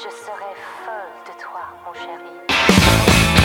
Je serai folle de toi, mon chéri.